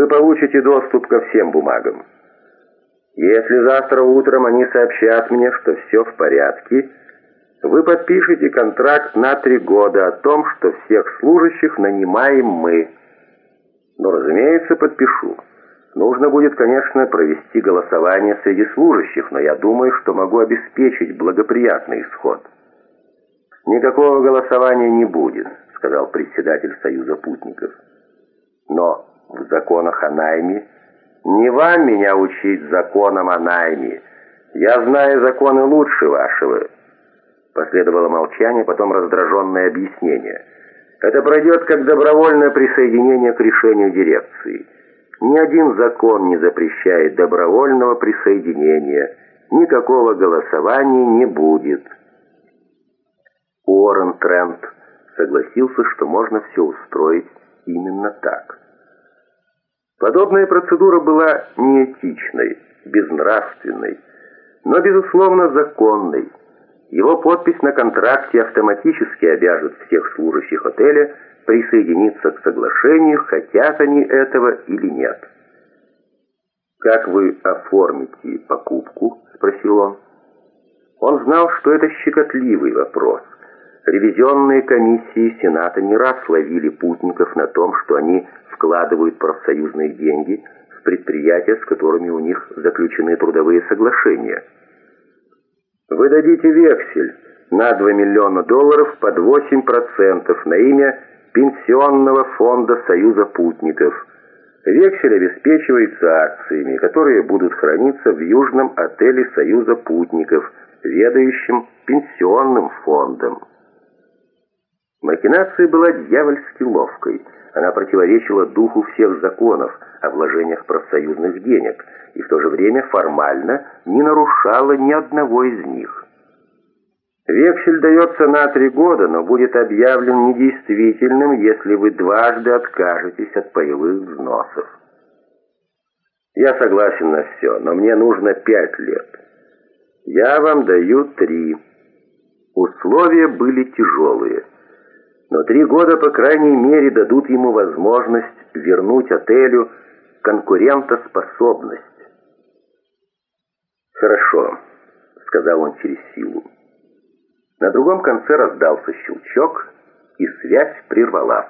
вы получите доступ ко всем бумагам. Если завтра утром они сообщат мне, что все в порядке, вы подпишете контракт на три года о том, что всех служащих нанимаем мы. Но, разумеется, подпишу. Нужно будет, конечно, провести голосование среди служащих, но я думаю, что могу обеспечить благоприятный исход. «Никакого голосования не будет», — сказал председатель Союза путников. «Но в законах о найме не вам меня учить законам о найме. Я знаю законы лучше вашего». Последовало молчание, потом раздраженное объяснение. «Это пройдет как добровольное присоединение к решению дирекции». Ни один закон не запрещает добровольного присоединения. Никакого голосования не будет. Уоррен Трент согласился, что можно все устроить именно так. Подобная процедура была неэтичной, безнравственной, но, безусловно, законной. Его подпись на контракте автоматически обяжет всех служащих отеля присоединиться к соглашению, хотят они этого или нет. «Как вы оформите покупку?» – спросил он. Он знал, что это щекотливый вопрос. Ревизионные комиссии Сената не раз ловили путников на том, что они вкладывают профсоюзные деньги в предприятия, с которыми у них заключены трудовые соглашения. «Вы дадите вексель на 2 миллиона долларов под 8% на имя Пенсионного фонда Союза путников. Вексель обеспечивается акциями, которые будут храниться в Южном отеле Союза путников, ведающим пенсионным фондом. Махинация была дьявольски ловкой. Она противоречила духу всех законов о вложениях профсоюзных денег и в то же время формально не нарушала ни одного из них. Вексель дается на три года, но будет объявлен недействительным, если вы дважды откажетесь от паевых взносов. Я согласен на все, но мне нужно пять лет. Я вам даю три. Условия были тяжелые, но три года, по крайней мере, дадут ему возможность вернуть отелю конкурентоспособность. «Хорошо», — сказал он через силу. На другом конце раздался щелчок, и связь прервалась.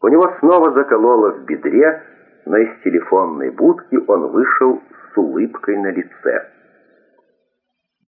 У него снова закололо в бедре, но из телефонной будки он вышел с улыбкой на лице.